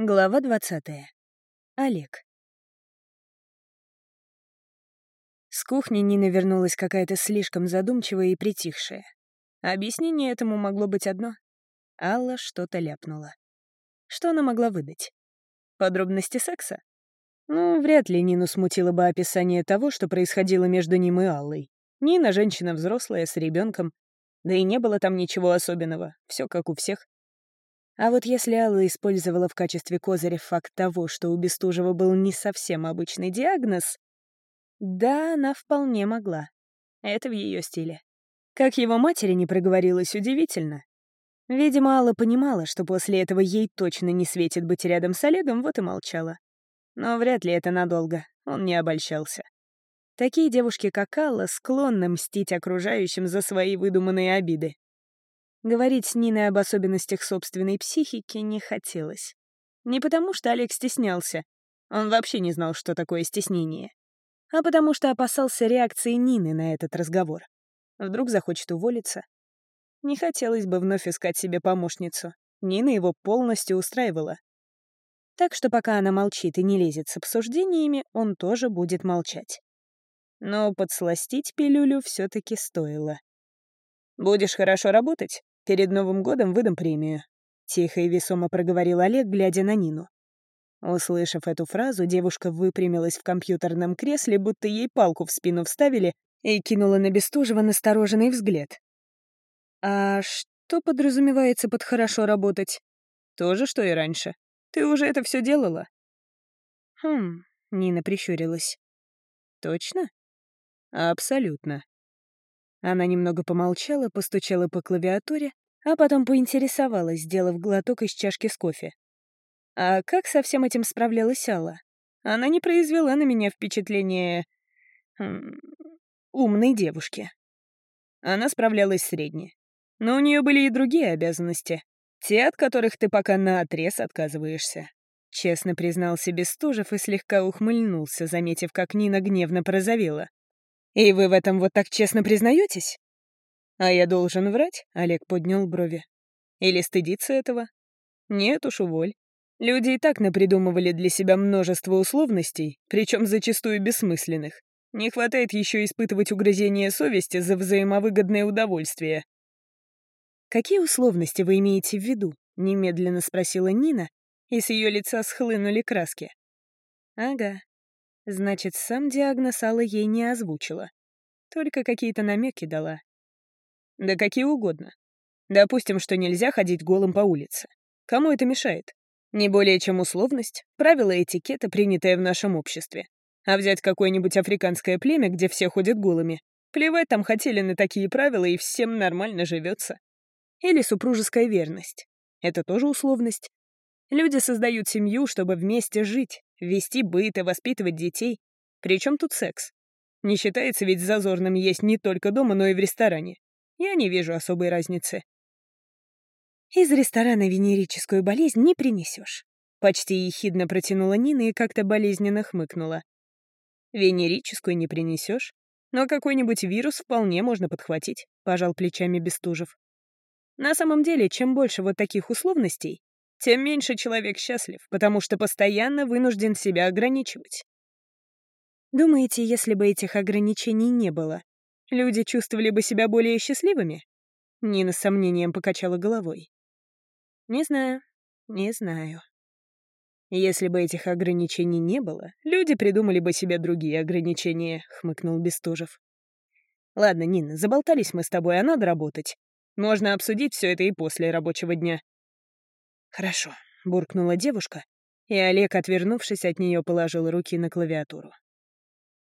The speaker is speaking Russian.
Глава 20. Олег. С кухни Нина вернулась какая-то слишком задумчивая и притихшая. Объяснение этому могло быть одно. Алла что-то ляпнула. Что она могла выдать? Подробности секса? Ну, вряд ли Нину смутило бы описание того, что происходило между ним и Аллой. Нина — женщина взрослая, с ребенком. Да и не было там ничего особенного, все как у всех. А вот если Алла использовала в качестве козыря факт того, что у Бестужева был не совсем обычный диагноз, да, она вполне могла. Это в ее стиле. Как его матери не проговорилось, удивительно. Видимо, Алла понимала, что после этого ей точно не светит быть рядом с Олегом, вот и молчала. Но вряд ли это надолго, он не обольщался. Такие девушки, как Алла, склонны мстить окружающим за свои выдуманные обиды. Говорить с Ниной об особенностях собственной психики не хотелось. Не потому, что Олег стеснялся. Он вообще не знал, что такое стеснение. А потому что опасался реакции Нины на этот разговор. Вдруг захочет уволиться. Не хотелось бы вновь искать себе помощницу. Нина его полностью устраивала. Так что пока она молчит и не лезет с обсуждениями, он тоже будет молчать. Но подсластить пилюлю все таки стоило. «Будешь хорошо работать? Перед Новым годом выдам премию», — тихо и весомо проговорил Олег, глядя на Нину. Услышав эту фразу, девушка выпрямилась в компьютерном кресле, будто ей палку в спину вставили, и кинула на Бестужева настороженный взгляд. «А что подразумевается под «хорошо работать»?» «То же, что и раньше. Ты уже это все делала?» «Хм...» — Нина прищурилась. «Точно?» «Абсолютно», она немного помолчала, постучала по клавиатуре, а потом поинтересовалась, сделав глоток из чашки с кофе. А как со всем этим справлялась Алла? Она не произвела на меня впечатление... Умной девушки. Она справлялась средне. Но у нее были и другие обязанности. Те, от которых ты пока наотрез отказываешься. Честно признался Бестужев и слегка ухмыльнулся, заметив, как Нина гневно порозовела. «И вы в этом вот так честно признаетесь?» «А я должен врать?» — Олег поднял брови. «Или стыдиться этого?» «Нет уж, уволь. Люди и так напридумывали для себя множество условностей, причем зачастую бессмысленных. Не хватает еще испытывать угрызение совести за взаимовыгодное удовольствие». «Какие условности вы имеете в виду?» — немедленно спросила Нина, и с ее лица схлынули краски. «Ага, Значит, сам диагноз Алла ей не озвучила. Только какие-то намеки дала. Да какие угодно. Допустим, что нельзя ходить голым по улице. Кому это мешает? Не более чем условность, правила этикета, принятое в нашем обществе. А взять какое-нибудь африканское племя, где все ходят голыми. Плевать там хотели на такие правила, и всем нормально живется. Или супружеская верность. Это тоже условность. Люди создают семью, чтобы вместе жить, Вести быт и воспитывать детей. Причем тут секс? Не считается ведь зазорным есть не только дома, но и в ресторане. Я не вижу особой разницы. Из ресторана венерическую болезнь не принесешь. Почти ехидно протянула Нина и как-то болезненно хмыкнула. Венерическую не принесешь, но какой-нибудь вирус вполне можно подхватить, пожал плечами Бестужев. На самом деле, чем больше вот таких условностей, тем меньше человек счастлив, потому что постоянно вынужден себя ограничивать. Думаете, если бы этих ограничений не было, люди чувствовали бы себя более счастливыми? Нина с сомнением покачала головой. Не знаю, не знаю. Если бы этих ограничений не было, люди придумали бы себе другие ограничения, хмыкнул Бестужев. Ладно, Нина, заболтались мы с тобой, а надо работать. Можно обсудить все это и после рабочего дня. «Хорошо», — буркнула девушка, и Олег, отвернувшись от нее, положил руки на клавиатуру.